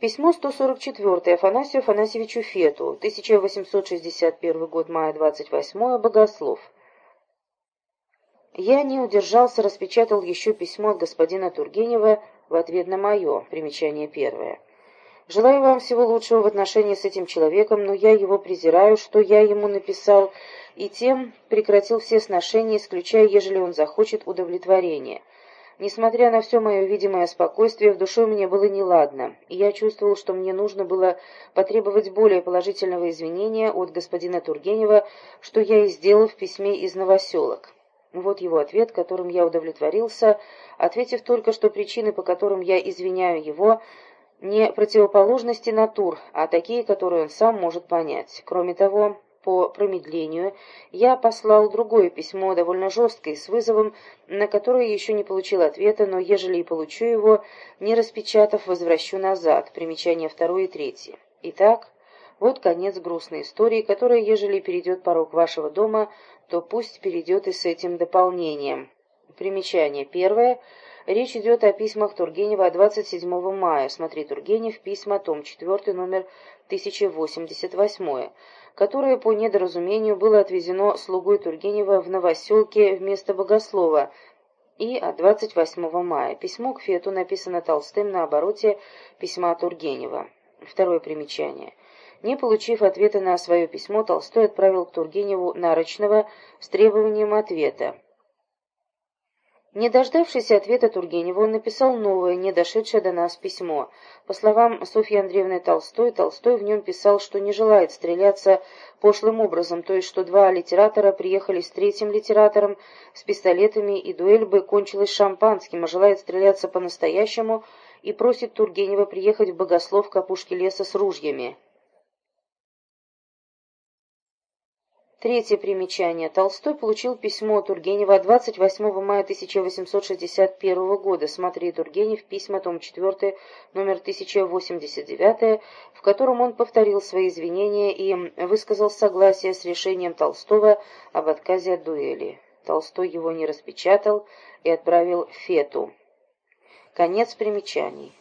Письмо 144 Афанасию Афанасьевичу Фету, 1861 год, мая 28 Богослов. Я не удержался, распечатал еще письмо от господина Тургенева в ответ на мое, примечание первое. Желаю вам всего лучшего в отношении с этим человеком, но я его презираю, что я ему написал, и тем прекратил все сношения, исключая, ежели он захочет удовлетворения. Несмотря на все мое видимое спокойствие, в душе у меня было неладно, и я чувствовал, что мне нужно было потребовать более положительного извинения от господина Тургенева, что я и сделал в письме из новоселок. Вот его ответ, которым я удовлетворился, ответив только, что причины, по которым я извиняю его, не противоположности натур, а такие, которые он сам может понять. Кроме того, по промедлению, я послал другое письмо, довольно жесткое, с вызовом, на которое еще не получил ответа, но ежели и получу его, не распечатав, возвращу назад. Примечания второе и третье. Итак, вот конец грустной истории, которая, ежели перейдет порог вашего дома, то пусть перейдет и с этим дополнением. Примечание первое. Речь идет о письмах Тургенева 27 мая. Смотри, Тургенев, письма, том 4, номер 1088 которое по недоразумению было отвезено слугой Тургенева в Новоселке вместо Богослова, и от 28 мая. Письмо к Фету написано Толстым на обороте письма Тургенева. Второе примечание. Не получив ответа на свое письмо, Толстой отправил к Тургеневу Нарочного с требованием ответа. Не дождавшись ответа Тургенева, он написал новое, не дошедшее до нас письмо. По словам Софьи Андреевны Толстой, Толстой в нем писал, что не желает стреляться пошлым образом, то есть что два литератора приехали с третьим литератором с пистолетами, и дуэль бы кончилась шампанским, а желает стреляться по-настоящему, и просит Тургенева приехать в Богослов к опушке леса с ружьями. Третье примечание. Толстой получил письмо Тургенева 28 мая 1861 года. Смотри, Тургенев, письма, том 4, номер 1089, в котором он повторил свои извинения и высказал согласие с решением Толстого об отказе от дуэли. Толстой его не распечатал и отправил Фету. Конец примечаний.